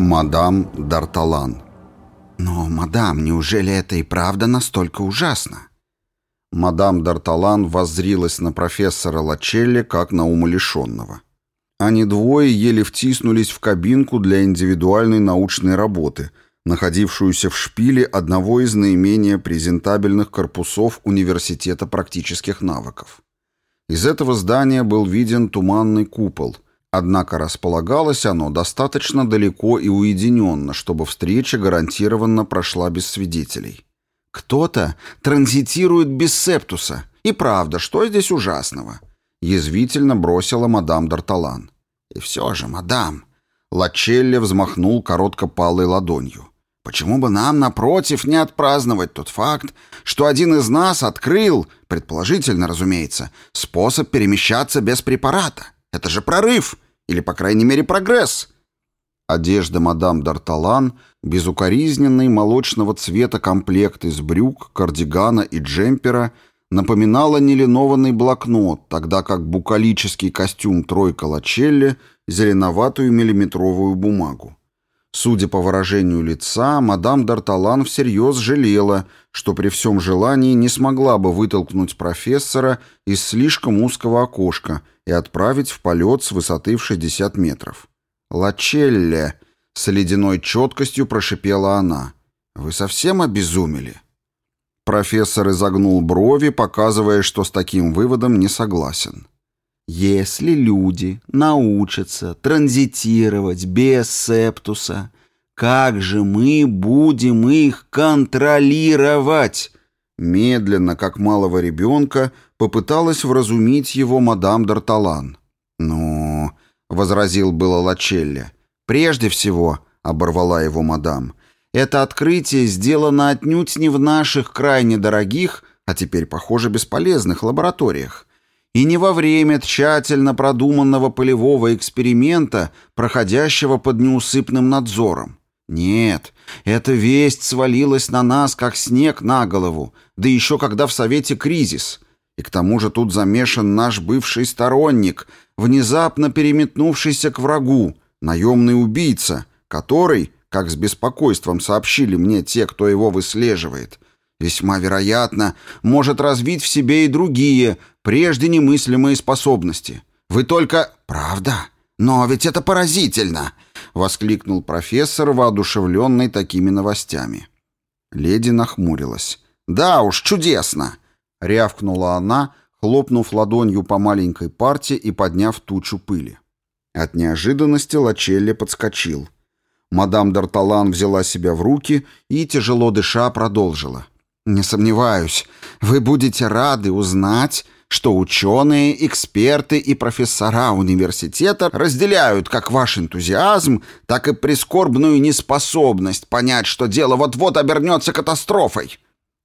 Мадам Д'Арталан. Но, мадам, неужели это и правда настолько ужасно? Мадам Д'Арталан воззрилась на профессора Лачелли как на умалишенного. Они двое еле втиснулись в кабинку для индивидуальной научной работы, находившуюся в шпиле одного из наименее презентабельных корпусов Университета практических навыков. Из этого здания был виден туманный купол, однако располагалось оно достаточно далеко и уединенно, чтобы встреча гарантированно прошла без свидетелей. «Кто-то транзитирует без септуса. И правда, что здесь ужасного?» Язвительно бросила мадам Д'Арталан. «И все же, мадам...» Лачелли взмахнул короткопалой ладонью. Почему бы нам, напротив, не отпраздновать тот факт, что один из нас открыл, предположительно, разумеется, способ перемещаться без препарата? Это же прорыв, или, по крайней мере, прогресс. Одежда мадам Д'Арталан, безукоризненный молочного цвета комплект из брюк, кардигана и джемпера, напоминала нелинованный блокнот, тогда как букалический костюм тройка Лачелли — зеленоватую миллиметровую бумагу. Судя по выражению лица, мадам Д'Арталан всерьез жалела, что при всем желании не смогла бы вытолкнуть профессора из слишком узкого окошка и отправить в полет с высоты в 60 метров. «Лачелле!» — с ледяной четкостью прошипела она. «Вы совсем обезумели?» Профессор изогнул брови, показывая, что с таким выводом не согласен. Если люди научатся транзитировать без септуса, как же мы будем их контролировать? Медленно, как малого ребенка, попыталась вразумить его мадам Д'Арталан. «Ну...» — возразил было Лачелли. «Прежде всего...» — оборвала его мадам. «Это открытие сделано отнюдь не в наших крайне дорогих, а теперь, похоже, бесполезных лабораториях и не во время тщательно продуманного полевого эксперимента, проходящего под неусыпным надзором. Нет, эта весть свалилась на нас, как снег на голову, да еще когда в Совете кризис. И к тому же тут замешан наш бывший сторонник, внезапно переметнувшийся к врагу, наемный убийца, который, как с беспокойством сообщили мне те, кто его выслеживает, весьма вероятно, может развить в себе и другие, прежде немыслимые способности. Вы только... Правда? Но ведь это поразительно!» — воскликнул профессор, воодушевленный такими новостями. Леди нахмурилась. «Да уж, чудесно!» — рявкнула она, хлопнув ладонью по маленькой парте и подняв тучу пыли. От неожиданности Лачелли подскочил. Мадам Д'Арталан взяла себя в руки и, тяжело дыша, продолжила. «Не сомневаюсь, вы будете рады узнать, что ученые, эксперты и профессора университета разделяют как ваш энтузиазм, так и прискорбную неспособность понять, что дело вот-вот обернется катастрофой».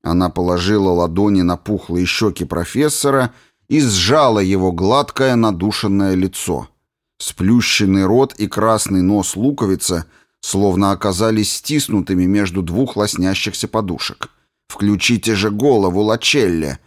Она положила ладони на пухлые щеки профессора и сжала его гладкое надушенное лицо. Сплющенный рот и красный нос луковица словно оказались стиснутыми между двух лоснящихся подушек. Включите же голову, Лачелле.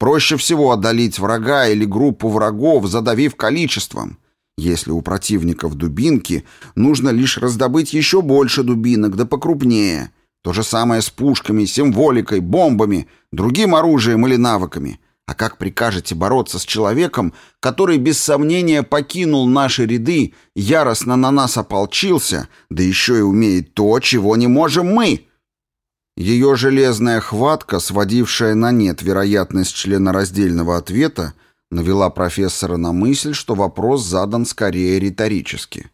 Проще всего одолеть врага или группу врагов, задавив количеством. Если у противников дубинки, нужно лишь раздобыть еще больше дубинок, да покрупнее. То же самое с пушками, символикой, бомбами, другим оружием или навыками. А как прикажете бороться с человеком, который без сомнения покинул наши ряды, яростно на нас ополчился, да еще и умеет то, чего не можем мы?» Ее железная хватка, сводившая на нет вероятность членораздельного ответа, навела профессора на мысль, что вопрос задан скорее риторически.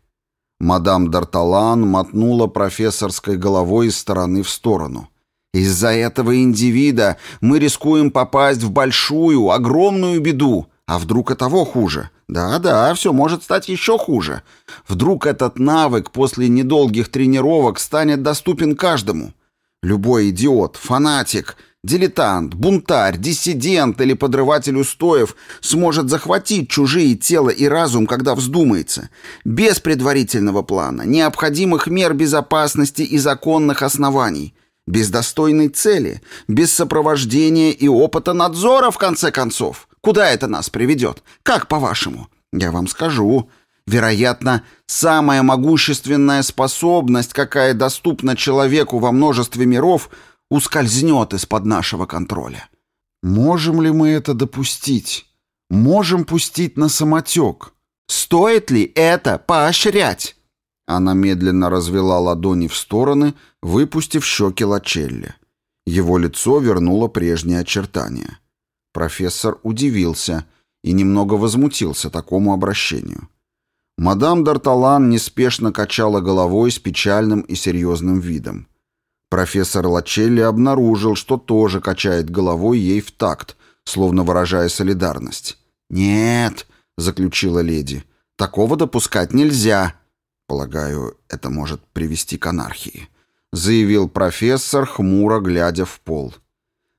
Мадам Д'Арталан мотнула профессорской головой из стороны в сторону. «Из-за этого индивида мы рискуем попасть в большую, огромную беду. А вдруг и того хуже? Да-да, все может стать еще хуже. Вдруг этот навык после недолгих тренировок станет доступен каждому». Любой идиот, фанатик, дилетант, бунтарь, диссидент или подрыватель устоев сможет захватить чужие тело и разум, когда вздумается, без предварительного плана, необходимых мер безопасности и законных оснований, без достойной цели, без сопровождения и опыта надзора, в конце концов. Куда это нас приведет? Как по-вашему? Я вам скажу. Вероятно, самая могущественная способность, какая доступна человеку во множестве миров, ускользнет из-под нашего контроля. Можем ли мы это допустить? Можем пустить на самотек? Стоит ли это поощрять? Она медленно развела ладони в стороны, выпустив щеки Лачелли. Его лицо вернуло прежние очертания. Профессор удивился и немного возмутился такому обращению. Мадам Д'Арталан неспешно качала головой с печальным и серьезным видом. Профессор Лачелли обнаружил, что тоже качает головой ей в такт, словно выражая солидарность. «Нет», — заключила леди, — «такого допускать нельзя». «Полагаю, это может привести к анархии», — заявил профессор, хмуро глядя в пол.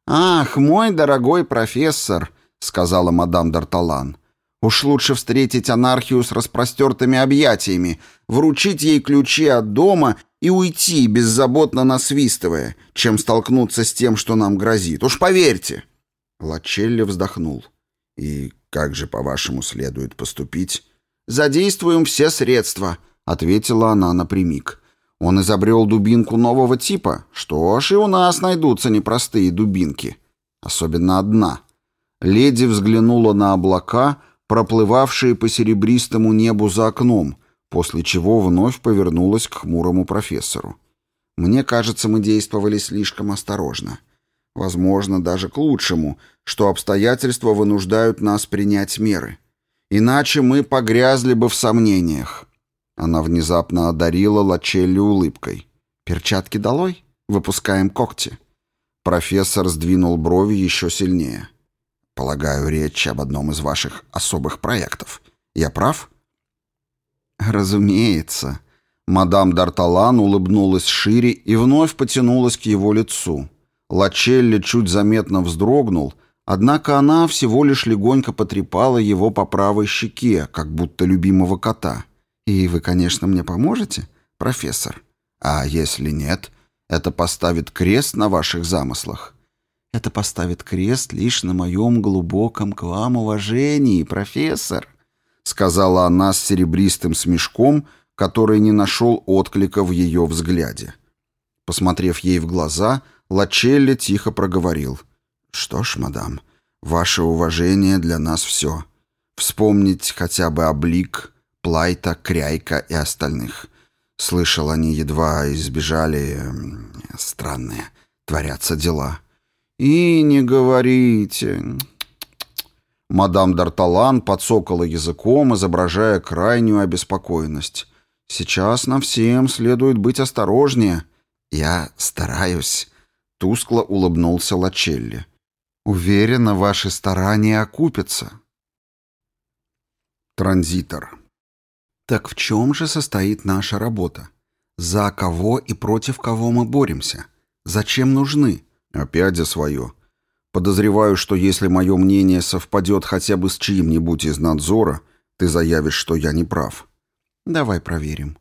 «Ах, мой дорогой профессор», — сказала мадам Д'Арталан, — «уж лучше встретить анархию с распростертыми объятиями, вручить ей ключи от дома и уйти, беззаботно насвистывая, чем столкнуться с тем, что нам грозит. Уж поверьте!» Лачелли вздохнул. «И как же, по-вашему, следует поступить?» «Задействуем все средства», — ответила она напрямик. «Он изобрел дубинку нового типа? Что ж, и у нас найдутся непростые дубинки. Особенно одна». Леди взглянула на облака, проплывавшие по серебристому небу за окном, после чего вновь повернулась к хмурому профессору. «Мне кажется, мы действовали слишком осторожно. Возможно, даже к лучшему, что обстоятельства вынуждают нас принять меры. Иначе мы погрязли бы в сомнениях». Она внезапно одарила Лачелли улыбкой. «Перчатки долой? Выпускаем когти». Профессор сдвинул брови еще сильнее. «Полагаю, речь об одном из ваших особых проектов. Я прав?» «Разумеется». Мадам Д'Арталан улыбнулась шире и вновь потянулась к его лицу. Лачелли чуть заметно вздрогнул, однако она всего лишь легонько потрепала его по правой щеке, как будто любимого кота. «И вы, конечно, мне поможете, профессор? А если нет, это поставит крест на ваших замыслах?» «Это поставит крест лишь на моем глубоком к вам уважении, профессор», сказала она с серебристым смешком, который не нашел отклика в ее взгляде. Посмотрев ей в глаза, Лачелли тихо проговорил. «Что ж, мадам, ваше уважение для нас все. Вспомнить хотя бы облик, Плайта, Кряйка и остальных. Слышал, они едва избежали... странные. Творятся дела». «И не говорите...» Мадам Д'Арталан подсокала языком, изображая крайнюю обеспокоенность. «Сейчас нам всем следует быть осторожнее». «Я стараюсь», — тускло улыбнулся Лачелли. «Уверена, ваши старания окупятся». Транзитор. Так в чем же состоит наша работа? За кого и против кого мы боремся? Зачем нужны? Опять за свое. Подозреваю, что если мое мнение совпадет хотя бы с чьим-нибудь из надзора, ты заявишь, что я не прав. Давай проверим.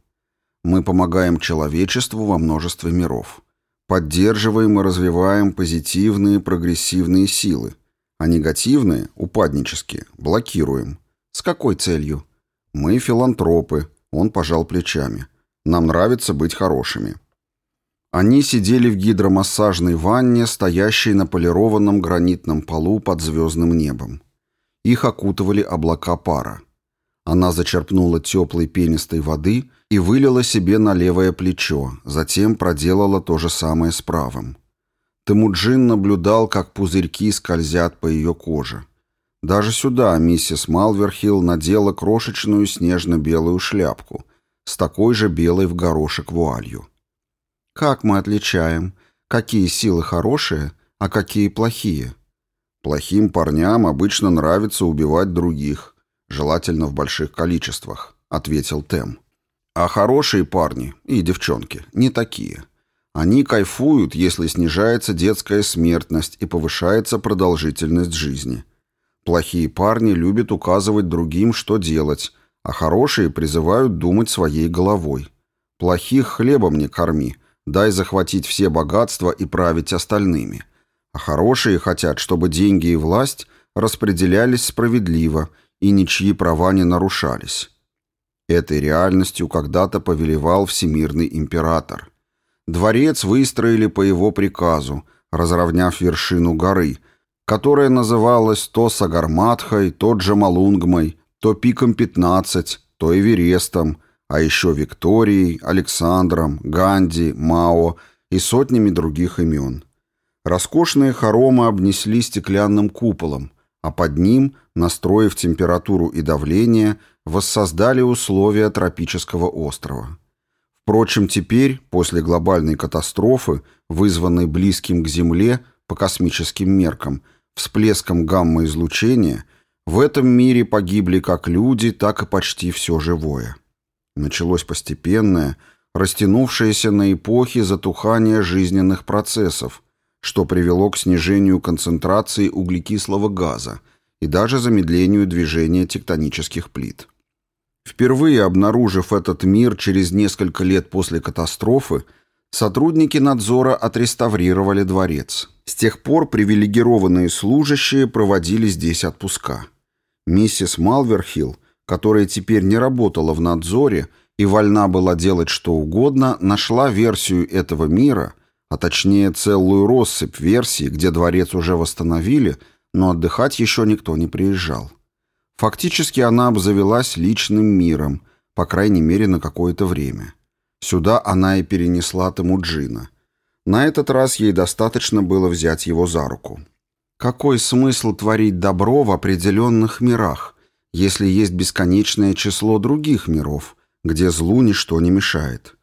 Мы помогаем человечеству во множестве миров. Поддерживаем и развиваем позитивные прогрессивные силы, а негативные, упаднические, блокируем. С какой целью? Мы филантропы, он пожал плечами. Нам нравится быть хорошими. Они сидели в гидромассажной ванне, стоящей на полированном гранитном полу под звездным небом. Их окутывали облака пара. Она зачерпнула теплой пенистой воды и вылила себе на левое плечо, затем проделала то же самое с правым. Темуджин наблюдал, как пузырьки скользят по ее коже. Даже сюда миссис Малверхилл надела крошечную снежно-белую шляпку с такой же белой в горошек вуалью. Как мы отличаем, какие силы хорошие, а какие плохие? Плохим парням обычно нравится убивать других, желательно в больших количествах, ответил Тем. А хорошие парни и девчонки не такие. Они кайфуют, если снижается детская смертность и повышается продолжительность жизни. Плохие парни любят указывать другим, что делать, а хорошие призывают думать своей головой. Плохих хлебом не корми, Дай захватить все богатства и править остальными. А хорошие хотят, чтобы деньги и власть распределялись справедливо и ничьи права не нарушались. Этой реальностью когда-то повелевал всемирный император. Дворец выстроили по его приказу, разровняв вершину горы, которая называлась то Сагарматхой, то Джамалунгмой, то Пиком 15, то Эверестом, а еще Викторией, Александром, Ганди, Мао и сотнями других имен. Роскошные хоромы обнесли стеклянным куполом, а под ним, настроив температуру и давление, воссоздали условия тропического острова. Впрочем, теперь, после глобальной катастрофы, вызванной близким к Земле по космическим меркам, всплеском гамма-излучения, в этом мире погибли как люди, так и почти все живое. Началось постепенное, растянувшееся на эпохи затухание жизненных процессов, что привело к снижению концентрации углекислого газа и даже замедлению движения тектонических плит. Впервые обнаружив этот мир через несколько лет после катастрофы, сотрудники надзора отреставрировали дворец. С тех пор привилегированные служащие проводили здесь отпуска. Миссис Малверхилл, которая теперь не работала в надзоре и вольна была делать что угодно, нашла версию этого мира, а точнее целую россыпь версий, где дворец уже восстановили, но отдыхать еще никто не приезжал. Фактически она обзавелась личным миром, по крайней мере на какое-то время. Сюда она и перенесла Тамуджина. На этот раз ей достаточно было взять его за руку. Какой смысл творить добро в определенных мирах, если есть бесконечное число других миров, где злу ничто не мешает?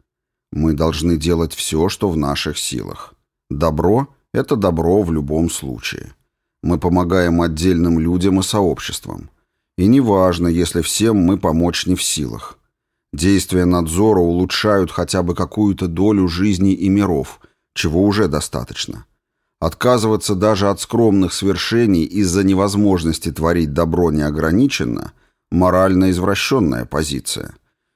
Мы должны делать все, что в наших силах. Добро — это добро в любом случае. Мы помогаем отдельным людям и сообществам. И неважно, если всем мы помочь не в силах. Действия надзора улучшают хотя бы какую-то долю жизни и миров, чего уже достаточно. Отказываться даже от скромных свершений из-за невозможности творить добро неограниченно – морально извращенная позиция.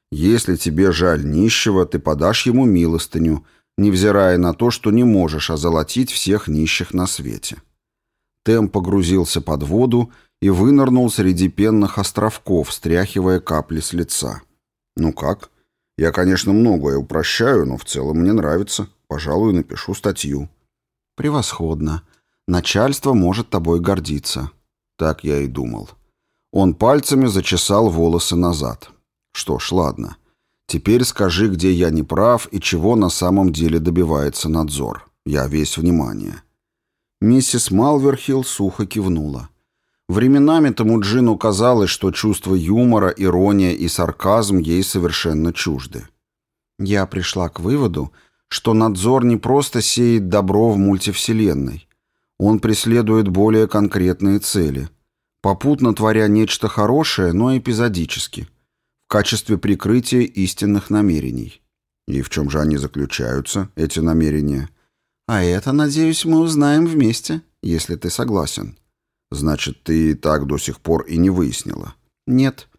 Если тебе жаль нищего, ты подашь ему милостыню, невзирая на то, что не можешь озолотить всех нищих на свете. Тем погрузился под воду и вынырнул среди пенных островков, стряхивая капли с лица. «Ну как? Я, конечно, многое упрощаю, но в целом мне нравится. Пожалуй, напишу статью». «Превосходно. Начальство может тобой гордиться». Так я и думал. Он пальцами зачесал волосы назад. «Что ж, ладно. Теперь скажи, где я не прав и чего на самом деле добивается надзор. Я весь внимание». Миссис Малверхилл сухо кивнула. Временами Тамуджину казалось, что чувство юмора, ирония и сарказм ей совершенно чужды. Я пришла к выводу, что надзор не просто сеет добро в мультивселенной. Он преследует более конкретные цели, попутно творя нечто хорошее, но эпизодически, в качестве прикрытия истинных намерений. И в чем же они заключаются, эти намерения? А это, надеюсь, мы узнаем вместе, если ты согласен. Значит, ты так до сих пор и не выяснила? Нет.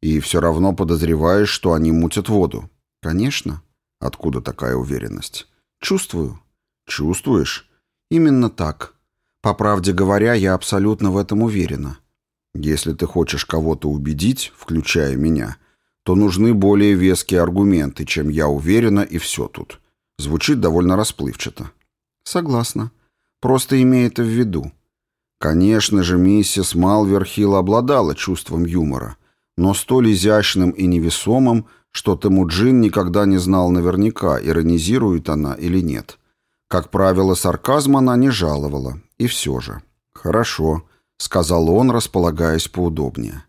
И все равно подозреваешь, что они мутят воду? Конечно. Откуда такая уверенность? Чувствую. Чувствуешь? Именно так. По правде говоря, я абсолютно в этом уверена. Если ты хочешь кого-то убедить, включая меня, то нужны более веские аргументы, чем я уверена, и все тут. Звучит довольно расплывчато. Согласна. Просто имей это в виду. Конечно же, миссис Малверхилл обладала чувством юмора, но столь изящным и невесомым, что Темуджин никогда не знал наверняка, иронизирует она или нет. Как правило, сарказм она не жаловала, и все же. «Хорошо», — сказал он, располагаясь поудобнее.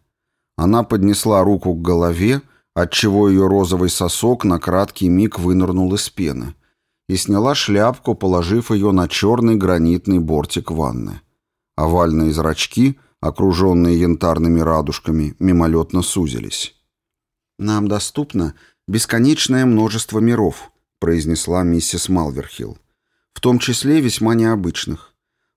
Она поднесла руку к голове, отчего ее розовый сосок на краткий миг вынырнул из пены, и сняла шляпку, положив ее на черный гранитный бортик ванны. Овальные зрачки, окруженные янтарными радужками, мимолетно сузились. «Нам доступно бесконечное множество миров», произнесла миссис Малверхилл. «В том числе весьма необычных.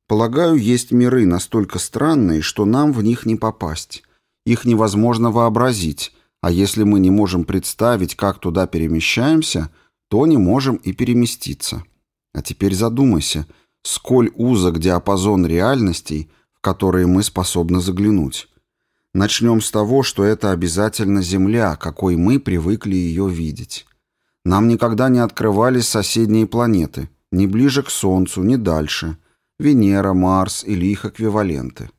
Полагаю, есть миры настолько странные, что нам в них не попасть. Их невозможно вообразить, а если мы не можем представить, как туда перемещаемся, то не можем и переместиться. А теперь задумайся — сколь узок диапазон реальностей, в которые мы способны заглянуть. Начнем с того, что это обязательно Земля, какой мы привыкли ее видеть. Нам никогда не открывались соседние планеты, ни ближе к Солнцу, ни дальше. Венера, Марс или их эквиваленты.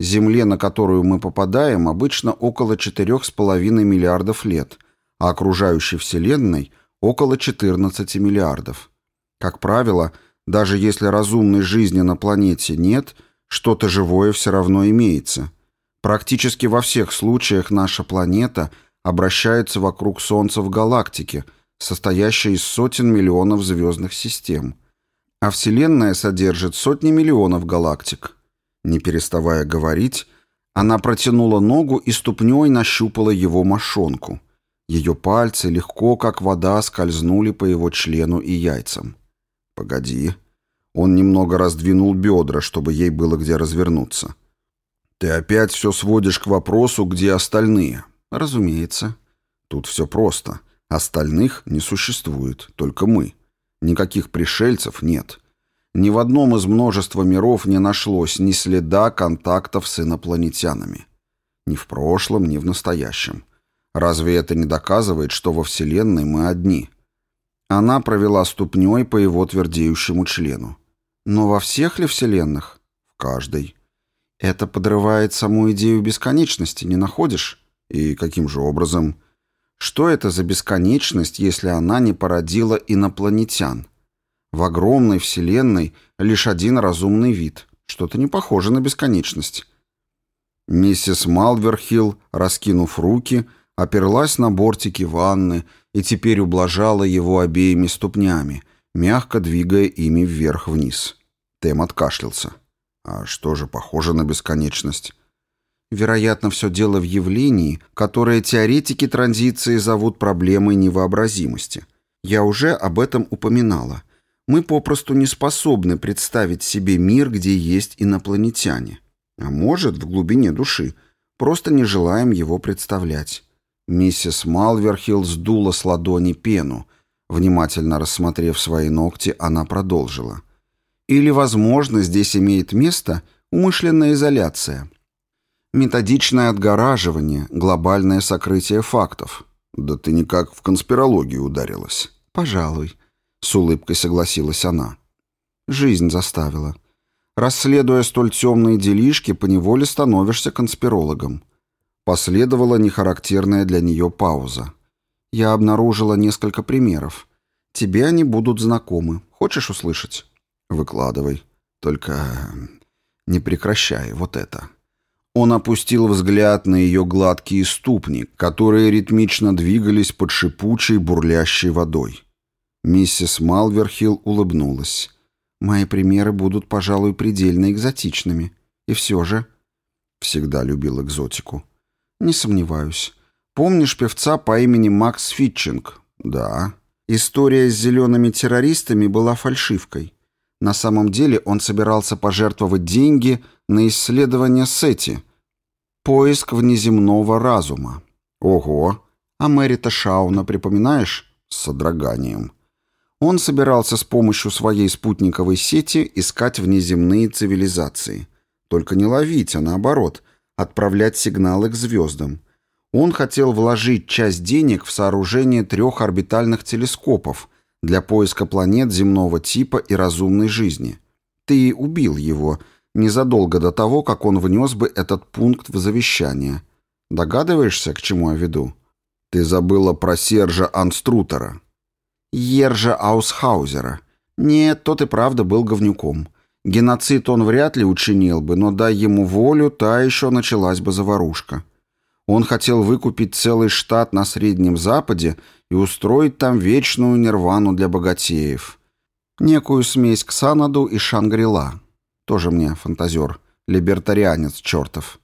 Земле, на которую мы попадаем, обычно около 4,5 миллиардов лет, а окружающей Вселенной – около 14 миллиардов. Как правило, даже если разумной жизни на планете нет, что-то живое все равно имеется. Практически во всех случаях наша планета обращается вокруг Солнца в галактике – состоящая из сотен миллионов звездных систем. А Вселенная содержит сотни миллионов галактик. Не переставая говорить, она протянула ногу и ступней нащупала его мошонку. Ее пальцы легко, как вода, скользнули по его члену и яйцам. «Погоди». Он немного раздвинул бедра, чтобы ей было где развернуться. «Ты опять все сводишь к вопросу, где остальные?» «Разумеется. Тут все просто. Остальных не существует, только мы. Никаких пришельцев нет. Ни в одном из множества миров не нашлось ни следа контактов с инопланетянами. Ни в прошлом, ни в настоящем. Разве это не доказывает, что во Вселенной мы одни? Она провела ступней по его твердеющему члену. Но во всех ли Вселенных? В каждой. Это подрывает саму идею бесконечности, не находишь? И каким же образом... Что это за бесконечность, если она не породила инопланетян? В огромной вселенной лишь один разумный вид. Что-то не похоже на бесконечность. Миссис Малверхилл, раскинув руки, оперлась на бортики ванны и теперь ублажала его обеими ступнями, мягко двигая ими вверх-вниз. Тем откашлялся. А что же похоже на бесконечность? Вероятно, все дело в явлении, которое теоретики транзиции зовут проблемой невообразимости. Я уже об этом упоминала. Мы попросту не способны представить себе мир, где есть инопланетяне. А может, в глубине души, просто не желаем его представлять. Миссис Малверхилл сдула с ладони пену. Внимательно рассмотрев свои ногти, она продолжила. Или, возможно, здесь имеет место умышленная изоляция – Методичное отгораживание, глобальное сокрытие фактов. Да ты никак в конспирологию ударилась. Пожалуй, с улыбкой согласилась она. Жизнь заставила. Расследуя столь темные делишки, поневоле становишься конспирологом. Последовала нехарактерная для нее пауза. Я обнаружила несколько примеров. Тебе они будут знакомы. Хочешь услышать? Выкладывай. Только не прекращай вот это. Он опустил взгляд на ее гладкие ступни, которые ритмично двигались под шипучей, бурлящей водой. Миссис Малверхилл улыбнулась. «Мои примеры будут, пожалуй, предельно экзотичными. И все же...» Всегда любил экзотику. «Не сомневаюсь. Помнишь певца по имени Макс Фитчинг?» «Да». История с зелеными террористами была фальшивкой. На самом деле он собирался пожертвовать деньги на исследование Сети, Поиск внеземного разума. Ого! А Мэрита Шауна припоминаешь? С содроганием. Он собирался с помощью своей спутниковой сети искать внеземные цивилизации. Только не ловить, а наоборот, отправлять сигналы к звездам. Он хотел вложить часть денег в сооружение трех орбитальных телескопов для поиска планет земного типа и разумной жизни. Ты убил его, незадолго до того, как он внес бы этот пункт в завещание. Догадываешься, к чему я веду? Ты забыла про Сержа Анструтера. Ержа Аусхаузера. Нет, тот и правда был говнюком. Геноцид он вряд ли учинил бы, но дай ему волю, та еще началась бы заварушка. Он хотел выкупить целый штат на Среднем Западе и устроить там вечную нирвану для богатеев. Некую смесь Ксанаду и Шангрила. Тоже мне фантазер. Либертарианец чертов.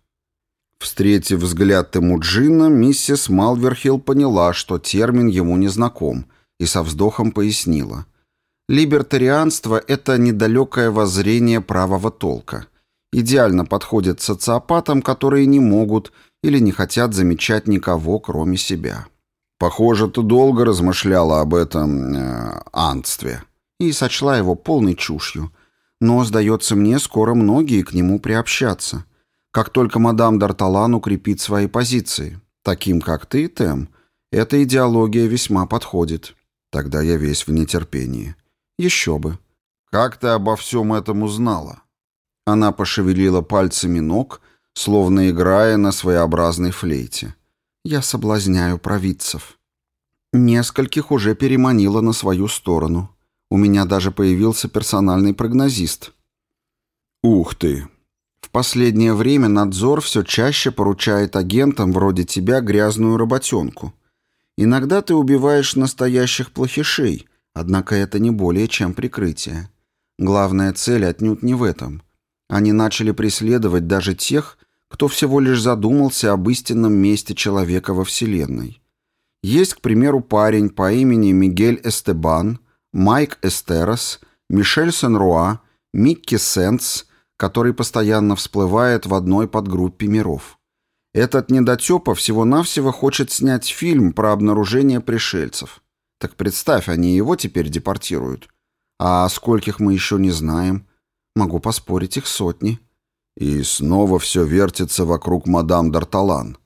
Встретив взгляд Темуджина, миссис Малверхилл поняла, что термин ему не знаком, и со вздохом пояснила. Либертарианство – это недалекое воззрение правого толка. Идеально подходит социопатам, которые не могут или не хотят замечать никого, кроме себя. Похоже, ты долго размышляла об этом э, антстве и сочла его полной чушью – но, сдается мне, скоро многие к нему приобщатся. как только мадам Д'Арталан укрепит свои позиции. Таким, как ты, Тем, эта идеология весьма подходит. Тогда я весь в нетерпении. Еще бы. Как ты обо всем этом узнала? Она пошевелила пальцами ног, словно играя на своеобразной флейте. Я соблазняю провидцев. Нескольких уже переманила на свою сторону. У меня даже появился персональный прогнозист. Ух ты! В последнее время надзор все чаще поручает агентам вроде тебя грязную работенку. Иногда ты убиваешь настоящих плохишей, однако это не более чем прикрытие. Главная цель отнюдь не в этом. Они начали преследовать даже тех, кто всего лишь задумался об истинном месте человека во Вселенной. Есть, к примеру, парень по имени Мигель Эстебан, Майк Эстерос, Мишель Сен-Руа, Микки Сенс, который постоянно всплывает в одной подгруппе миров. Этот недотепа всего-навсего хочет снять фильм про обнаружение пришельцев. Так представь, они его теперь депортируют. А скольких мы еще не знаем. Могу поспорить, их сотни. И снова все вертится вокруг мадам Д'Арталан.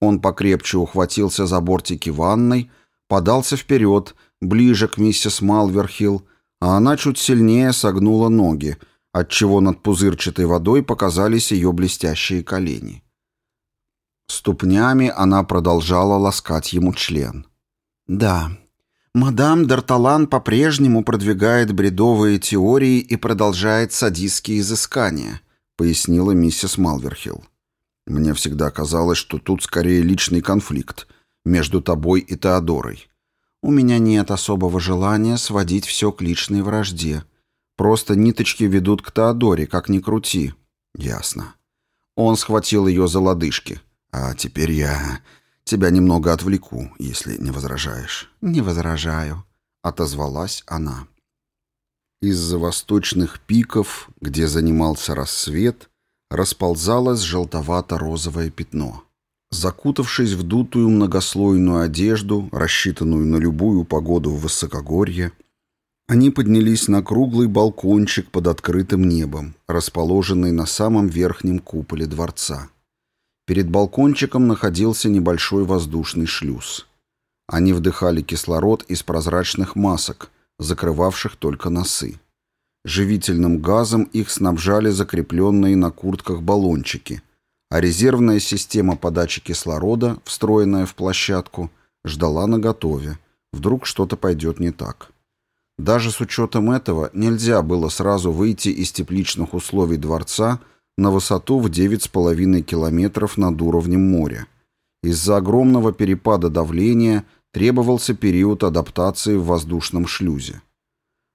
Он покрепче ухватился за бортики ванной, подался вперед, ближе к миссис Малверхилл, а она чуть сильнее согнула ноги, отчего над пузырчатой водой показались ее блестящие колени. Ступнями она продолжала ласкать ему член. «Да, Мадам Д'Арталан по-прежнему продвигает бредовые теории и продолжает садистские изыскания, пояснила миссис Малверхилл. Мне всегда казалось, что тут скорее личный конфликт между тобой и Теодорой. У меня нет особого желания сводить все к личной вражде. Просто ниточки ведут к Теодоре, как ни крути. Ясно. Он схватил ее за лодыжки. А теперь я Тебя немного отвлеку, если не возражаешь». «Не возражаю», — отозвалась она. Из-за восточных пиков, где занимался рассвет, расползалось желтовато-розовое пятно. Закутавшись в дутую многослойную одежду, рассчитанную на любую погоду в высокогорье, они поднялись на круглый балкончик под открытым небом, расположенный на самом верхнем куполе дворца. Перед балкончиком находился небольшой воздушный шлюз. Они вдыхали кислород из прозрачных масок, закрывавших только носы. Живительным газом их снабжали закрепленные на куртках баллончики, а резервная система подачи кислорода, встроенная в площадку, ждала наготове. Вдруг что-то пойдет не так. Даже с учетом этого нельзя было сразу выйти из тепличных условий дворца – на высоту в 9,5 километров над уровнем моря. Из-за огромного перепада давления требовался период адаптации в воздушном шлюзе.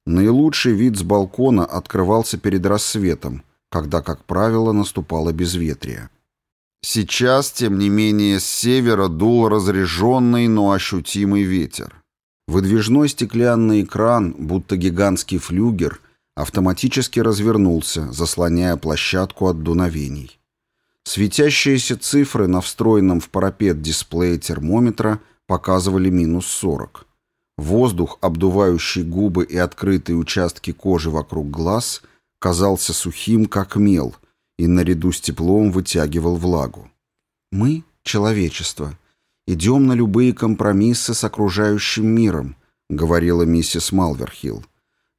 Наилучший вид с балкона открывался перед рассветом, когда, как правило, наступало безветрие. Сейчас, тем не менее, с севера дул разреженный, но ощутимый ветер. Выдвижной стеклянный экран, будто гигантский флюгер – автоматически развернулся, заслоняя площадку от дуновений. Светящиеся цифры на встроенном в парапет дисплее термометра показывали минус 40. Воздух, обдувающий губы и открытые участки кожи вокруг глаз, казался сухим, как мел, и наряду с теплом вытягивал влагу. «Мы, человечество, идем на любые компромиссы с окружающим миром», — говорила миссис Малверхилл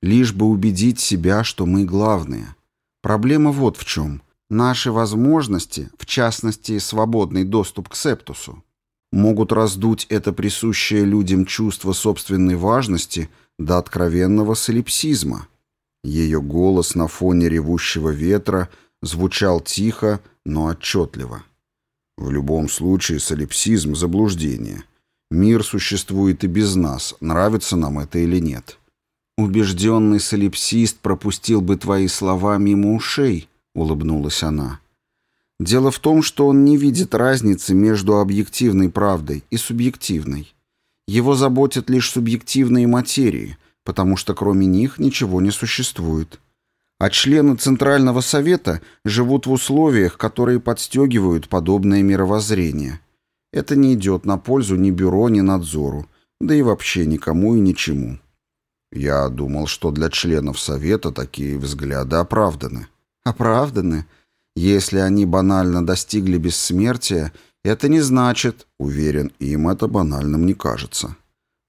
лишь бы убедить себя, что мы главные. Проблема вот в чем. Наши возможности, в частности, свободный доступ к септусу, могут раздуть это присущее людям чувство собственной важности до откровенного солипсизма. Ее голос на фоне ревущего ветра звучал тихо, но отчетливо. В любом случае солипсизм – заблуждение. Мир существует и без нас, нравится нам это или нет. «Убежденный солипсист пропустил бы твои слова мимо ушей», — улыбнулась она. «Дело в том, что он не видит разницы между объективной правдой и субъективной. Его заботят лишь субъективные материи, потому что кроме них ничего не существует. А члены Центрального Совета живут в условиях, которые подстегивают подобное мировоззрение. Это не идет на пользу ни бюро, ни надзору, да и вообще никому и ничему». Я думал, что для членов Совета такие взгляды оправданы. Оправданы? Если они банально достигли бессмертия, это не значит, уверен, им это банальным не кажется.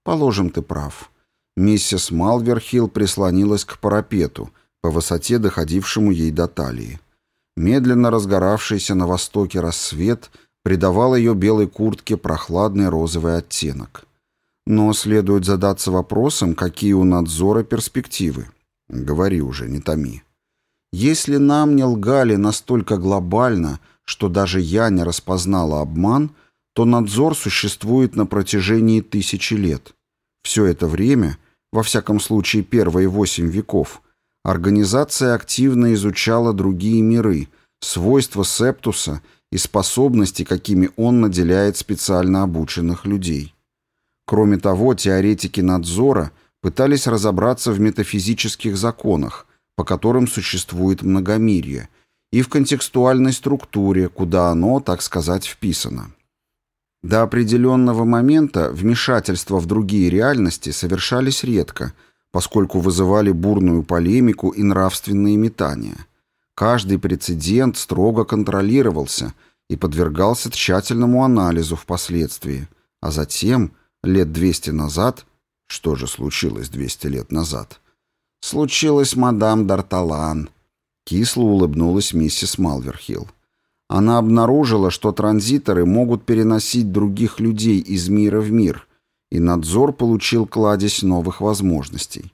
Положим, ты прав. Миссис Малверхилл прислонилась к парапету, по высоте доходившему ей до талии. Медленно разгоравшийся на востоке рассвет придавал ее белой куртке прохладный розовый оттенок. Но следует задаться вопросом, какие у надзора перспективы. Говори уже, не томи. Если нам не лгали настолько глобально, что даже я не распознала обман, то надзор существует на протяжении тысячи лет. Все это время, во всяком случае первые восемь веков, организация активно изучала другие миры, свойства Септуса и способности, какими он наделяет специально обученных людей. Кроме того, теоретики надзора пытались разобраться в метафизических законах, по которым существует многомирье, и в контекстуальной структуре, куда оно, так сказать, вписано. До определенного момента вмешательства в другие реальности совершались редко, поскольку вызывали бурную полемику и нравственные метания. Каждый прецедент строго контролировался и подвергался тщательному анализу впоследствии, а затем, лет 200 назад, что же случилось 200 лет назад, случилось мадам Д'Арталан. Кисло улыбнулась миссис Малверхилл. Она обнаружила, что транзиторы могут переносить других людей из мира в мир, и надзор получил кладезь новых возможностей.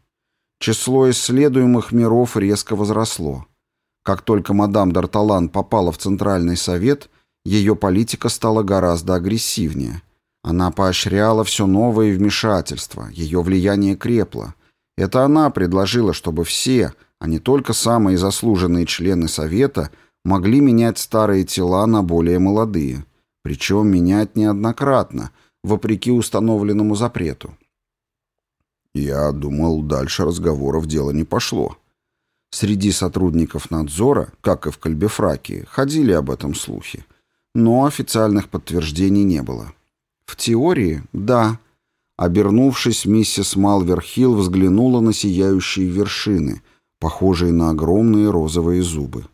Число исследуемых миров резко возросло. Как только мадам Д'Арталан попала в Центральный Совет, ее политика стала гораздо агрессивнее. Она поощряла все новые вмешательства, ее влияние крепло – это она предложила, чтобы все, а не только самые заслуженные члены Совета, могли менять старые тела на более молодые. Причем менять неоднократно, вопреки установленному запрету. Я думал, дальше разговоров дело не пошло. Среди сотрудников надзора, как и в Кальбефраке, ходили об этом слухи. Но официальных подтверждений не было. В теории, да, Обернувшись, миссис Малверхилл взглянула на сияющие вершины, похожие на огромные розовые зубы.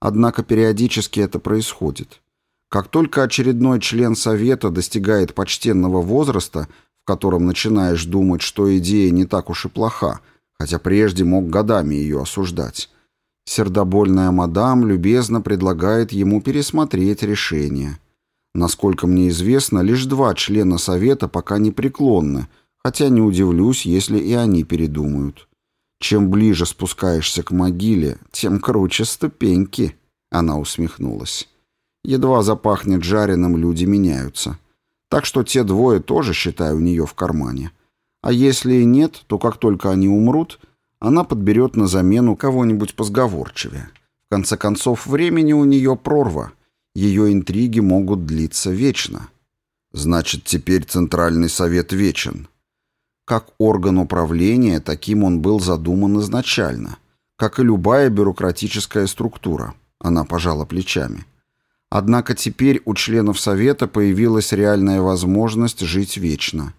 Однако периодически это происходит. Как только очередной член совета достигает почтенного возраста, в котором начинаешь думать, что идея не так уж и плоха, хотя прежде мог годами ее осуждать, сердобольная мадам любезно предлагает ему пересмотреть решение – Насколько мне известно, лишь два члена Совета пока непреклонны, хотя не удивлюсь, если и они передумают. Чем ближе спускаешься к могиле, тем круче ступеньки, она усмехнулась. Едва запахнет жареным, люди меняются. Так что те двое тоже, считаю, у нее в кармане. А если и нет, то как только они умрут, она подберет на замену кого-нибудь позговорчивее. В конце концов, времени у нее прорва — ее интриги могут длиться вечно. Значит, теперь Центральный Совет вечен. Как орган управления, таким он был задуман изначально, как и любая бюрократическая структура. Она пожала плечами. Однако теперь у членов Совета появилась реальная возможность жить вечно.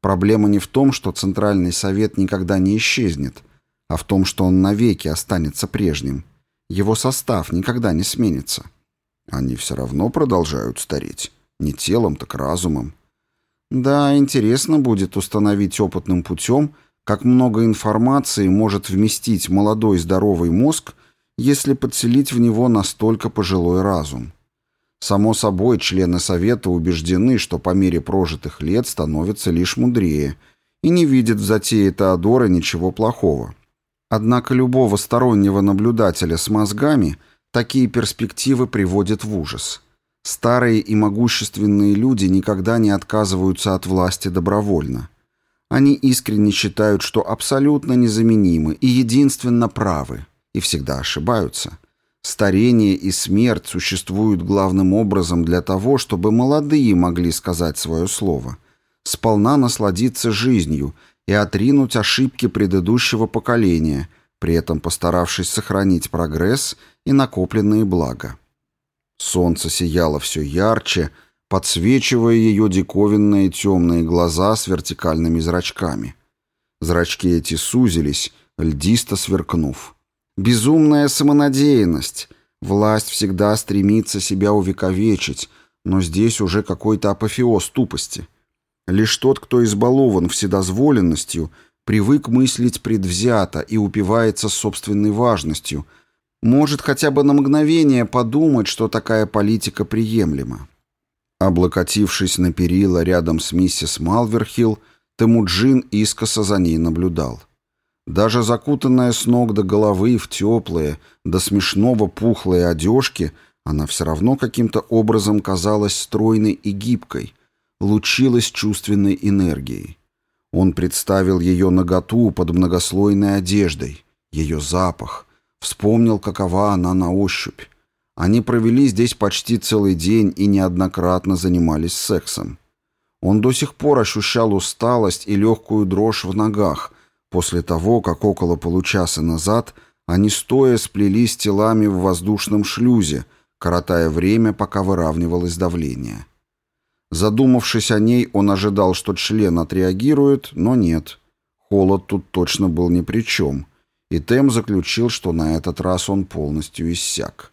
Проблема не в том, что Центральный Совет никогда не исчезнет, а в том, что он навеки останется прежним. Его состав никогда не сменится. Они все равно продолжают стареть. Не телом, так разумом. Да, интересно будет установить опытным путем, как много информации может вместить молодой здоровый мозг, если подселить в него настолько пожилой разум. Само собой, члены Совета убеждены, что по мере прожитых лет становятся лишь мудрее и не видят в затее Теодора ничего плохого. Однако любого стороннего наблюдателя с мозгами – Такие перспективы приводят в ужас. Старые и могущественные люди никогда не отказываются от власти добровольно. Они искренне считают, что абсолютно незаменимы и единственно правы, и всегда ошибаются. Старение и смерть существуют главным образом для того, чтобы молодые могли сказать свое слово, сполна насладиться жизнью и отринуть ошибки предыдущего поколения – при этом постаравшись сохранить прогресс и накопленные блага. Солнце сияло все ярче, подсвечивая ее диковинные темные глаза с вертикальными зрачками. Зрачки эти сузились, льдисто сверкнув. «Безумная самонадеянность!» Власть всегда стремится себя увековечить, но здесь уже какой-то апофеоз тупости. Лишь тот, кто избалован вседозволенностью, привык мыслить предвзято и упивается собственной важностью, может хотя бы на мгновение подумать, что такая политика приемлема. Облокотившись на перила рядом с миссис Малверхилл, Темуджин искоса за ней наблюдал. Даже закутанная с ног до головы в теплые, до смешного пухлые одежки, она все равно каким-то образом казалась стройной и гибкой, лучилась чувственной энергией. Он представил ее наготу под многослойной одеждой, ее запах, вспомнил, какова она на ощупь. Они провели здесь почти целый день и неоднократно занимались сексом. Он до сих пор ощущал усталость и легкую дрожь в ногах после того, как около получаса назад они стоя сплелись телами в воздушном шлюзе, коротая время, пока выравнивалось давление. Задумавшись о ней, он ожидал, что член отреагирует, но нет. Холод тут точно был ни при чем, и Тем заключил, что на этот раз он полностью иссяк.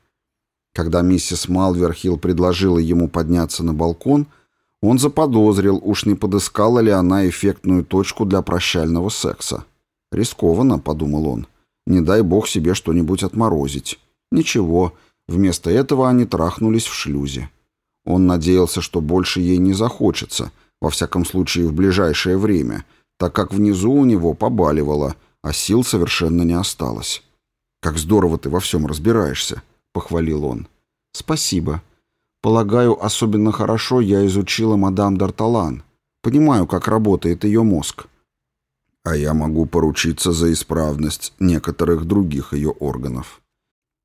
Когда миссис Малверхилл предложила ему подняться на балкон, он заподозрил, уж не подыскала ли она эффектную точку для прощального секса. «Рискованно», — подумал он. «Не дай бог себе что-нибудь отморозить». Ничего, вместо этого они трахнулись в шлюзе. Он надеялся, что больше ей не захочется, во всяком случае в ближайшее время, так как внизу у него побаливало, а сил совершенно не осталось. «Как здорово ты во всем разбираешься», — похвалил он. «Спасибо. Полагаю, особенно хорошо я изучила мадам Д'Арталан. Понимаю, как работает ее мозг». «А я могу поручиться за исправность некоторых других ее органов».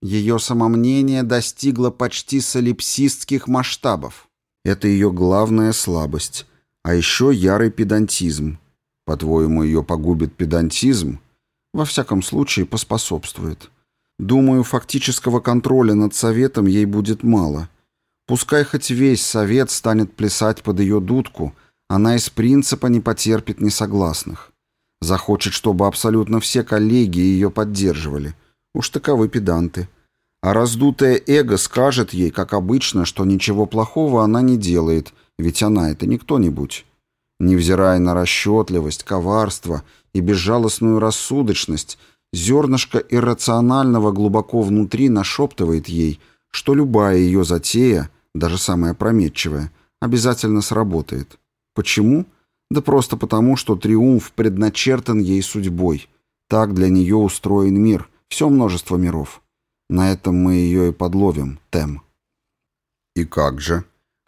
Ее самомнение достигло почти солипсистских масштабов. Это ее главная слабость. А еще ярый педантизм. По-твоему, ее погубит педантизм? Во всяком случае, поспособствует. Думаю, фактического контроля над советом ей будет мало. Пускай хоть весь совет станет плясать под ее дудку, она из принципа не потерпит несогласных. Захочет, чтобы абсолютно все коллеги ее поддерживали. Уж таковы педанты. А раздутое эго скажет ей, как обычно, что ничего плохого она не делает, ведь она это не кто-нибудь. Невзирая на расчетливость, коварство и безжалостную рассудочность, зернышко иррационального глубоко внутри нашептывает ей, что любая ее затея, даже самая опрометчивая, обязательно сработает. Почему? Да просто потому, что триумф предначертан ей судьбой. Так для нее устроен мир, все множество миров. На этом мы ее и подловим, Тем. И как же?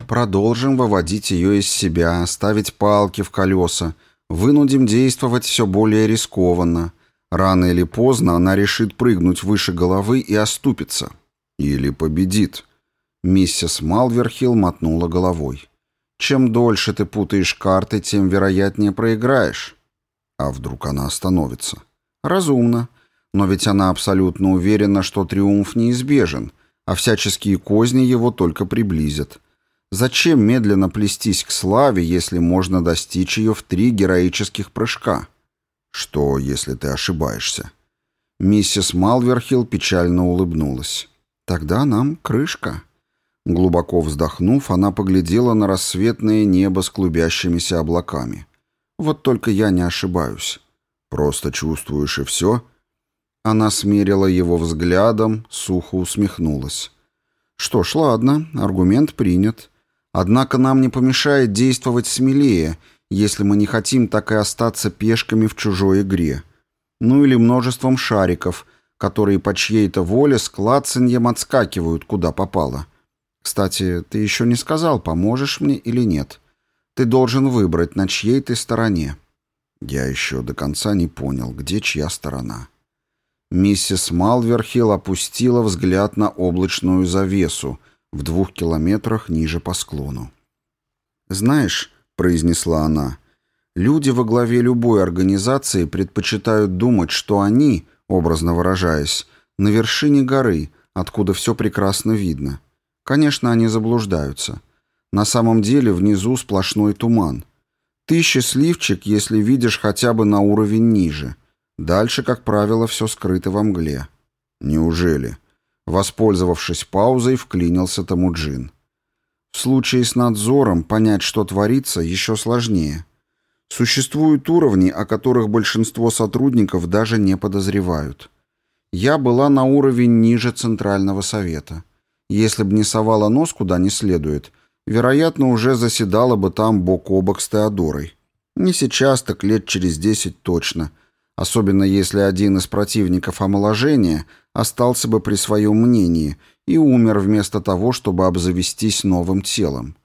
Продолжим выводить ее из себя, ставить палки в колеса, вынудим действовать все более рискованно. Рано или поздно она решит прыгнуть выше головы и оступиться. Или победит. Миссис Малверхилл мотнула головой. Чем дольше ты путаешь карты, тем вероятнее проиграешь. А вдруг она остановится? Разумно. Но ведь она абсолютно уверена, что триумф неизбежен, а всяческие козни его только приблизят. Зачем медленно плестись к славе, если можно достичь ее в три героических прыжка? Что, если ты ошибаешься? Миссис Малверхилл печально улыбнулась. Тогда нам крышка. Глубоко вздохнув, она поглядела на рассветное небо с клубящимися облаками. Вот только я не ошибаюсь. Просто чувствуешь и все — она смерила его взглядом, сухо усмехнулась. «Что ж, ладно, аргумент принят. Однако нам не помешает действовать смелее, если мы не хотим так и остаться пешками в чужой игре. Ну или множеством шариков, которые по чьей-то воле с клацаньем отскакивают, куда попало. Кстати, ты еще не сказал, поможешь мне или нет. Ты должен выбрать, на чьей ты стороне». Я еще до конца не понял, где чья сторона. Миссис Малверхилл опустила взгляд на облачную завесу в двух километрах ниже по склону. «Знаешь», — произнесла она, — «люди во главе любой организации предпочитают думать, что они, образно выражаясь, на вершине горы, откуда все прекрасно видно. Конечно, они заблуждаются. На самом деле внизу сплошной туман. Ты счастливчик, если видишь хотя бы на уровень ниже». Дальше, как правило, все скрыто во мгле. Неужели? Воспользовавшись паузой, вклинился Тамуджин. В случае с надзором понять, что творится, еще сложнее. Существуют уровни, о которых большинство сотрудников даже не подозревают. Я была на уровень ниже Центрального совета. Если бы не совала нос куда не следует, вероятно, уже заседала бы там бок о бок с Теодорой. Не сейчас, так лет через десять точно. Особенно если один из противников омоложения остался бы при своем мнении и умер вместо того, чтобы обзавестись новым телом.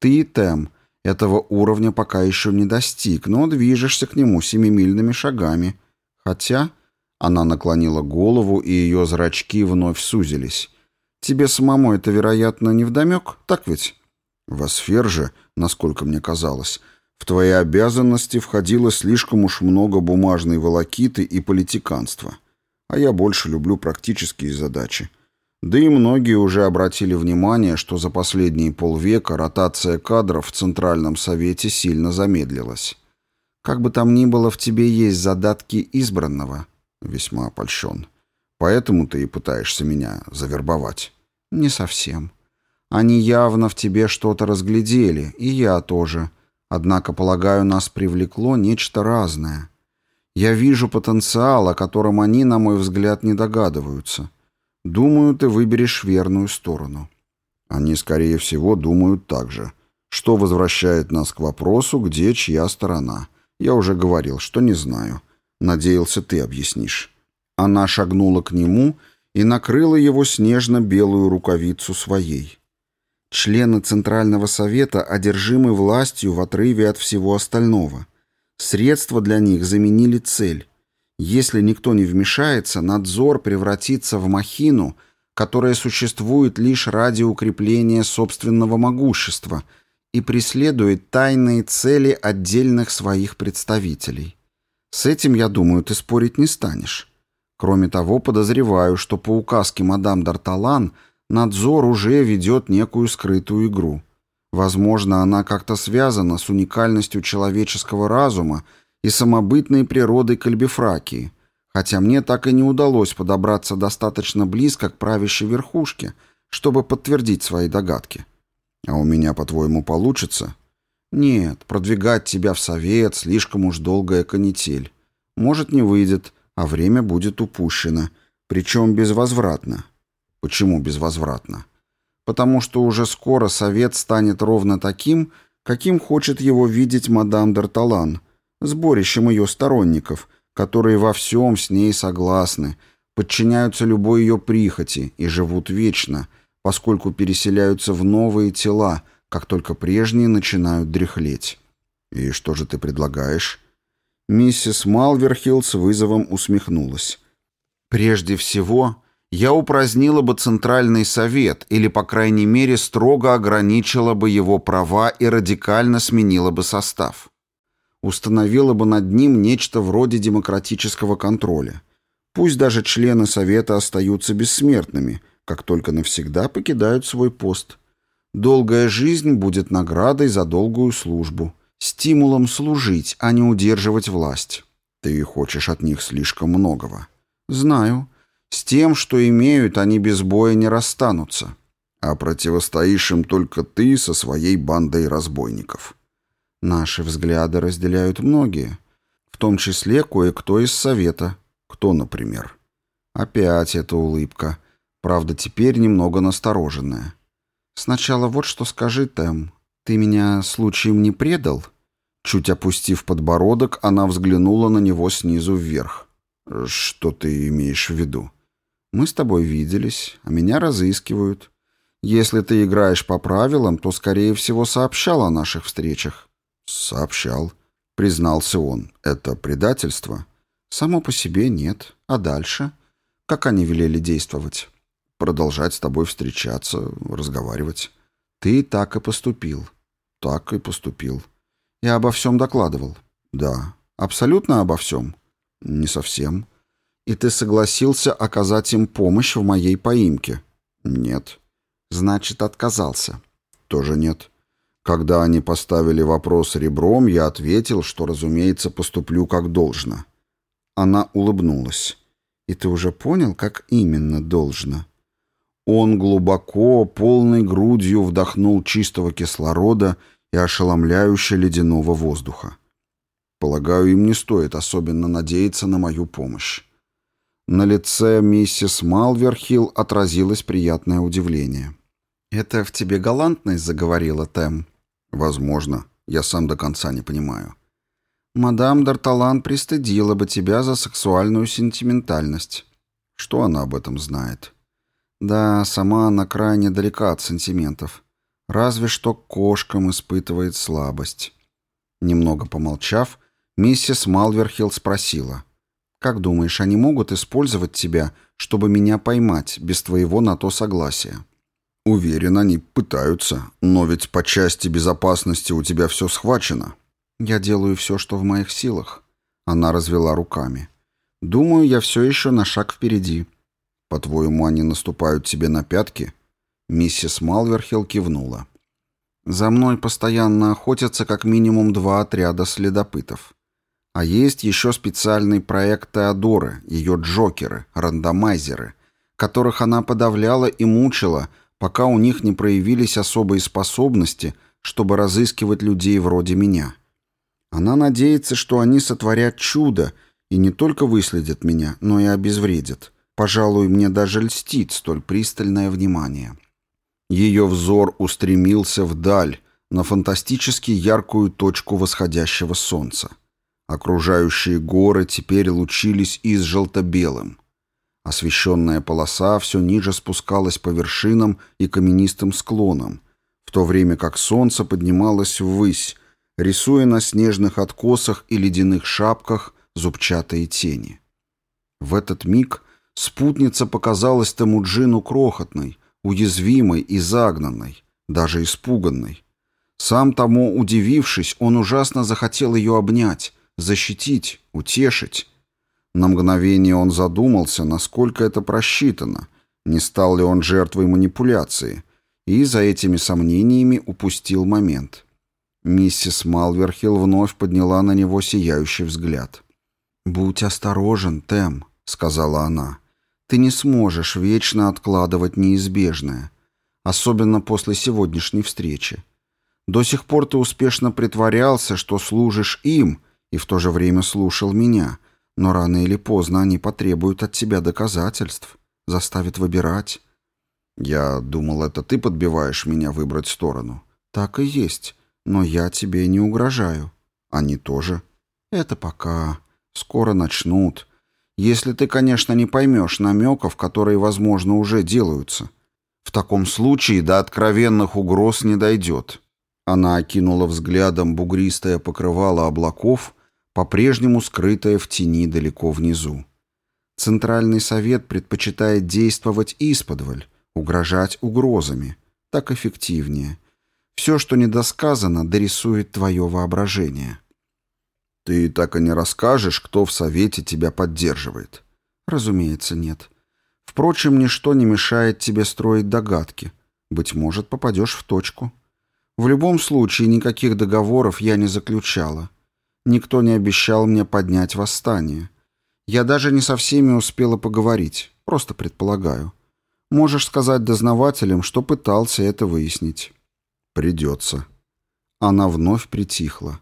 Ты, Тем, этого уровня пока еще не достиг, но движешься к нему семимильными шагами. Хотя... Она наклонила голову, и ее зрачки вновь сузились. «Тебе самому это, вероятно, не вдомек, так ведь?» В сфер же, насколько мне казалось, в твои обязанности входило слишком уж много бумажной волокиты и политиканства. А я больше люблю практические задачи. Да и многие уже обратили внимание, что за последние полвека ротация кадров в Центральном Совете сильно замедлилась. Как бы там ни было, в тебе есть задатки избранного. Весьма опольщен. Поэтому ты и пытаешься меня завербовать. Не совсем. Они явно в тебе что-то разглядели, и я тоже. Однако, полагаю, нас привлекло нечто разное. Я вижу потенциал, о котором они, на мой взгляд, не догадываются. Думаю, ты выберешь верную сторону. Они, скорее всего, думают так же. Что возвращает нас к вопросу, где чья сторона. Я уже говорил, что не знаю. Надеялся, ты объяснишь. Она шагнула к нему и накрыла его снежно-белую рукавицу своей. Члены Центрального Совета одержимы властью в отрыве от всего остального. Средства для них заменили цель. Если никто не вмешается, надзор превратится в махину, которая существует лишь ради укрепления собственного могущества и преследует тайные цели отдельных своих представителей. С этим, я думаю, ты спорить не станешь. Кроме того, подозреваю, что по указке мадам Д'Арталан – Надзор уже ведет некую скрытую игру. Возможно, она как-то связана с уникальностью человеческого разума и самобытной природой кальбифракии, хотя мне так и не удалось подобраться достаточно близко к правящей верхушке, чтобы подтвердить свои догадки. А у меня, по-твоему, получится? Нет, продвигать тебя в совет слишком уж долгая канитель. Может, не выйдет, а время будет упущено, причем безвозвратно. Почему безвозвратно? Потому что уже скоро совет станет ровно таким, каким хочет его видеть мадам Д'Арталан, сборищем ее сторонников, которые во всем с ней согласны, подчиняются любой ее прихоти и живут вечно, поскольку переселяются в новые тела, как только прежние начинают дряхлеть. «И что же ты предлагаешь?» Миссис Малверхилл с вызовом усмехнулась. «Прежде всего, я упразднила бы Центральный Совет или, по крайней мере, строго ограничила бы его права и радикально сменила бы состав. Установила бы над ним нечто вроде демократического контроля. Пусть даже члены Совета остаются бессмертными, как только навсегда покидают свой пост. Долгая жизнь будет наградой за долгую службу, стимулом служить, а не удерживать власть. Ты хочешь от них слишком многого. Знаю. С тем, что имеют, они без боя не расстанутся. А противостоишь им только ты со своей бандой разбойников. Наши взгляды разделяют многие, в том числе кое-кто из Совета. Кто, например? Опять эта улыбка. Правда, теперь немного настороженная. Сначала вот что скажи, Тэм. Ты меня случаем не предал? Чуть опустив подбородок, она взглянула на него снизу вверх. «Что ты имеешь в виду?» Мы с тобой виделись, а меня разыскивают. Если ты играешь по правилам, то, скорее всего, сообщал о наших встречах». «Сообщал», — признался он. «Это предательство?» «Само по себе нет. А дальше? Как они велели действовать?» «Продолжать с тобой встречаться, разговаривать». «Ты так и поступил». «Так и поступил». «Я обо всем докладывал». «Да». «Абсолютно обо всем?» «Не совсем». И ты согласился оказать им помощь в моей поимке? Нет. Значит, отказался. Тоже нет. Когда они поставили вопрос ребром, я ответил, что, разумеется, поступлю как должно. Она улыбнулась. И ты уже понял, как именно должно? Он глубоко, полной грудью вдохнул чистого кислорода и ошеломляюще ледяного воздуха. Полагаю, им не стоит особенно надеяться на мою помощь. На лице миссис Малверхилл отразилось приятное удивление. «Это в тебе галантность заговорила, Тэм?» «Возможно. Я сам до конца не понимаю». «Мадам Д'Арталан пристыдила бы тебя за сексуальную сентиментальность». «Что она об этом знает?» «Да, сама она крайне далека от сантиментов. Разве что кошкам испытывает слабость». Немного помолчав, миссис Малверхилл спросила. «Как думаешь, они могут использовать тебя, чтобы меня поймать, без твоего на то согласия?» Уверен, они пытаются, но ведь по части безопасности у тебя все схвачено. Я делаю все, что в моих силах. Она развела руками. Думаю, я все еще на шаг впереди. По-твоему, они наступают тебе на пятки? Миссис Малверхилл кивнула. За мной постоянно охотятся как минимум два отряда следопытов. А есть еще специальный проект Теодоры, ее джокеры, рандомайзеры, которых она подавляла и мучила, пока у них не проявились особые способности, чтобы разыскивать людей вроде меня. Она надеется, что они сотворят чудо и не только выследят меня, но и обезвредят. Пожалуй, мне даже льстит столь пристальное внимание. Ее взор устремился вдаль, на фантастически яркую точку восходящего солнца. Окружающие горы теперь лучились из желто-белым. Освещенная полоса все ниже спускалась по вершинам и каменистым склонам, в то время как солнце поднималось ввысь, рисуя на снежных откосах и ледяных шапках зубчатые тени. В этот миг спутница показалась Темуджину крохотной, уязвимой и загнанной, даже испуганной. Сам тому удивившись, он ужасно захотел ее обнять, защитить, утешить. На мгновение он задумался, насколько это просчитано, не стал ли он жертвой манипуляции, и за этими сомнениями упустил момент. Миссис Малверхилл вновь подняла на него сияющий взгляд. «Будь осторожен, Тем», — сказала она. «Ты не сможешь вечно откладывать неизбежное, особенно после сегодняшней встречи. До сих пор ты успешно притворялся, что служишь им, и в то же время слушал меня» Но рано или поздно они потребуют от тебя доказательств, заставят выбирать. Я думал, это ты подбиваешь меня выбрать сторону. Так и есть, но я тебе не угрожаю. Они тоже. Это пока. Скоро начнут. Если ты, конечно, не поймешь намеков, которые, возможно, уже делаются. В таком случае до откровенных угроз не дойдет. Она окинула взглядом бугристое покрывало облаков по-прежнему скрытая в тени далеко внизу. Центральный совет предпочитает действовать исподволь, угрожать угрозами. Так эффективнее. Все, что недосказано, дорисует твое воображение. Ты так и не расскажешь, кто в совете тебя поддерживает? Разумеется, нет. Впрочем, ничто не мешает тебе строить догадки. Быть может, попадешь в точку. В любом случае, никаких договоров я не заключала. Никто не обещал мне поднять восстание. Я даже не со всеми успела поговорить, просто предполагаю. Можешь сказать дознавателям, что пытался это выяснить. Придется. Она вновь притихла.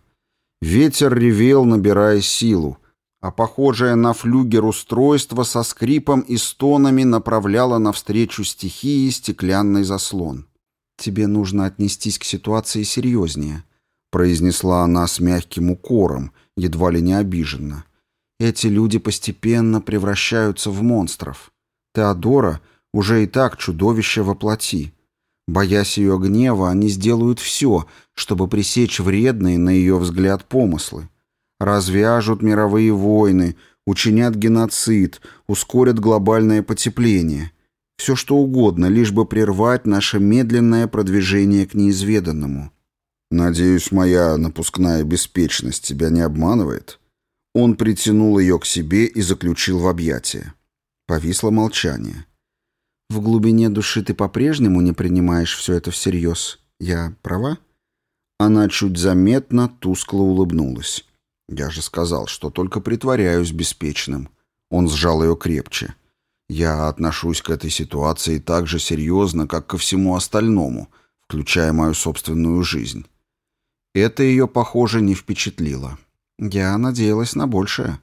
Ветер ревел, набирая силу, а похожее на флюгер устройство со скрипом и стонами направляло навстречу стихии стеклянный заслон. Тебе нужно отнестись к ситуации серьезнее произнесла она с мягким укором, едва ли не обиженно. Эти люди постепенно превращаются в монстров. Теодора уже и так чудовище во плоти. Боясь ее гнева, они сделают все, чтобы пресечь вредные, на ее взгляд, помыслы. Развяжут мировые войны, учинят геноцид, ускорят глобальное потепление. Все что угодно, лишь бы прервать наше медленное продвижение к неизведанному. «Надеюсь, моя напускная беспечность тебя не обманывает?» Он притянул ее к себе и заключил в объятия. Повисло молчание. «В глубине души ты по-прежнему не принимаешь все это всерьез. Я права?» Она чуть заметно, тускло улыбнулась. «Я же сказал, что только притворяюсь беспечным». Он сжал ее крепче. Я отношусь к этой ситуации так же серьезно, как ко всему остальному, включая мою собственную жизнь. Это ее, похоже, не впечатлило. Я надеялась на большее.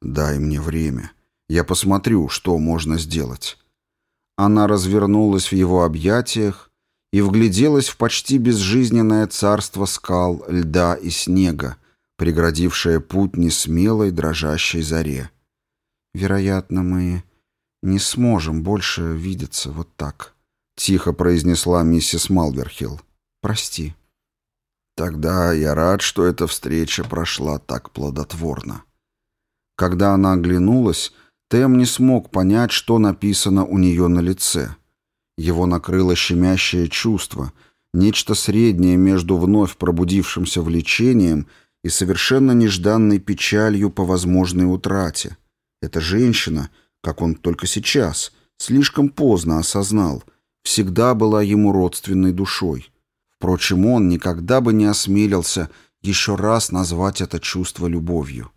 Дай мне время. Я посмотрю, что можно сделать. Она развернулась в его объятиях и вгляделась в почти безжизненное царство скал, льда и снега, преградившее путь несмелой дрожащей заре. «Вероятно, мы не сможем больше видеться вот так», — тихо произнесла миссис Малверхилл. «Прости». «Тогда я рад, что эта встреча прошла так плодотворно». Когда она оглянулась, Тем не смог понять, что написано у нее на лице. Его накрыло щемящее чувство, нечто среднее между вновь пробудившимся влечением и совершенно нежданной печалью по возможной утрате. Эта женщина, как он только сейчас, слишком поздно осознал, всегда была ему родственной душой. Впрочем, он никогда бы не осмелился еще раз назвать это чувство любовью.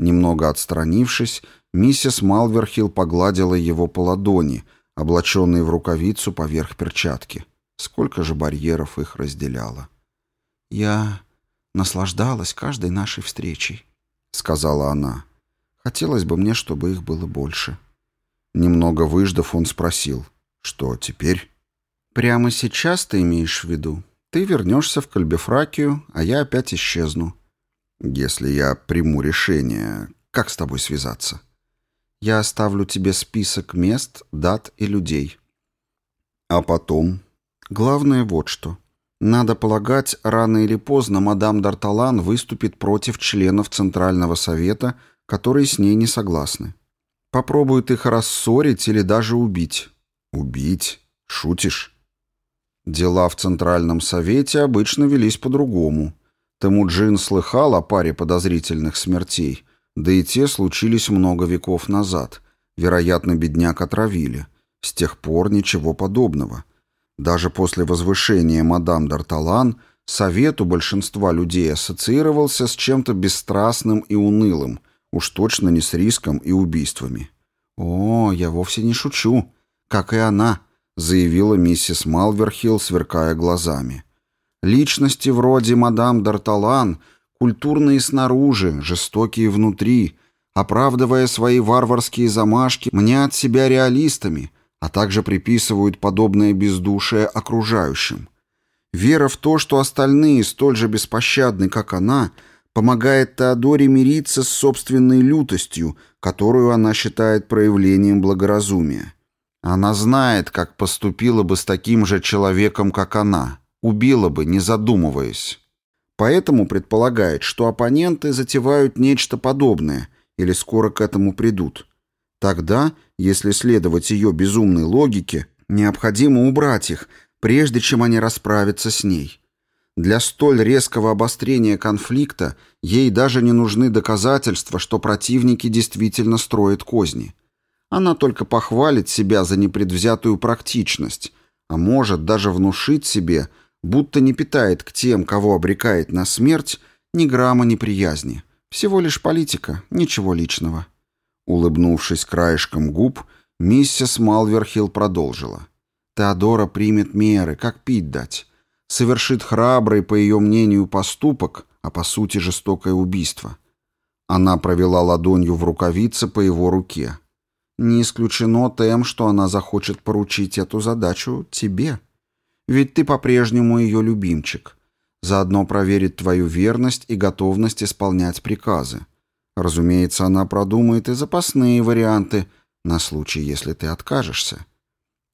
Немного отстранившись, миссис Малверхилл погладила его по ладони, облаченной в рукавицу поверх перчатки. Сколько же барьеров их разделяло. «Я наслаждалась каждой нашей встречей», — сказала она. «Хотелось бы мне, чтобы их было больше». Немного выждав, он спросил, «Что теперь?» «Прямо сейчас ты имеешь в виду? Ты вернешься в Кальбефракию, а я опять исчезну. Если я приму решение, как с тобой связаться? Я оставлю тебе список мест, дат и людей. А потом? Главное вот что. Надо полагать, рано или поздно мадам Д'Арталан выступит против членов Центрального совета, которые с ней не согласны. Попробует их рассорить или даже убить. Убить? Шутишь? Дела в Центральном совете обычно велись по-другому. Темуджин слыхал о паре подозрительных смертей, да и те случились много веков назад. Вероятно, бедняк отравили. С тех пор ничего подобного. Даже после возвышения мадам Д'Арталан совет у большинства людей ассоциировался с чем-то бесстрастным и унылым, уж точно не с риском и убийствами. «О, я вовсе не шучу, как и она», — заявила миссис Малверхилл, сверкая глазами. Личности вроде мадам Д'Арталан, культурные снаружи, жестокие внутри, оправдывая свои варварские замашки, мнят себя реалистами, а также приписывают подобное бездушие окружающим. Вера в то, что остальные столь же беспощадны, как она, помогает Теодоре мириться с собственной лютостью, которую она считает проявлением благоразумия. Она знает, как поступила бы с таким же человеком, как она. Убила бы, не задумываясь. Поэтому предполагает, что оппоненты затевают нечто подобное или скоро к этому придут. Тогда, если следовать ее безумной логике, необходимо убрать их, прежде чем они расправятся с ней. Для столь резкого обострения конфликта ей даже не нужны доказательства, что противники действительно строят козни. Она только похвалит себя за непредвзятую практичность, а может даже внушить себе, будто не питает к тем, кого обрекает на смерть, ни грамма неприязни. Всего лишь политика, ничего личного. Улыбнувшись краешком губ, миссис Малверхилл продолжила. Теодора примет меры, как пить дать. Совершит храбрый, по ее мнению, поступок, а по сути жестокое убийство. Она провела ладонью в рукавице по его руке. Не исключено тем, что она захочет поручить эту задачу тебе. Ведь ты по-прежнему ее любимчик. Заодно проверит твою верность и готовность исполнять приказы. Разумеется, она продумает и запасные варианты на случай, если ты откажешься.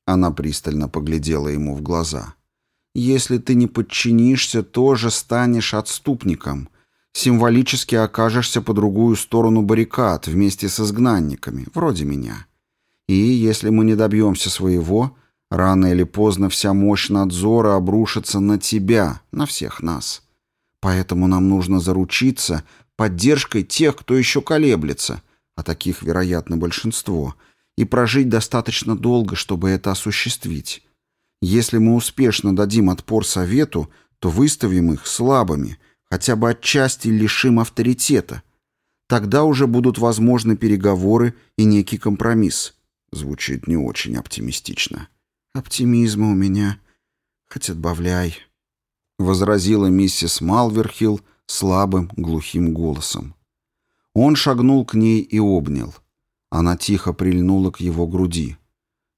Она пристально поглядела ему в глаза. Если ты не подчинишься, тоже станешь отступником. Символически окажешься по другую сторону баррикад вместе с изгнанниками, вроде меня. И если мы не добьемся своего, Рано или поздно вся мощь надзора обрушится на тебя, на всех нас. Поэтому нам нужно заручиться поддержкой тех, кто еще колеблется, а таких, вероятно, большинство, и прожить достаточно долго, чтобы это осуществить. Если мы успешно дадим отпор совету, то выставим их слабыми, хотя бы отчасти лишим авторитета. Тогда уже будут возможны переговоры и некий компромисс. Звучит не очень оптимистично. Оптимизма у меня хоть отбавляй, возразила миссис Малверхилл слабым, глухим голосом. Он шагнул к ней и обнял. Она тихо прильнула к его груди.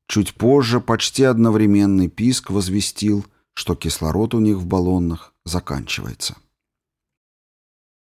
Чуть позже почти одновременный писк возвестил, что кислород у них в баллонах заканчивается.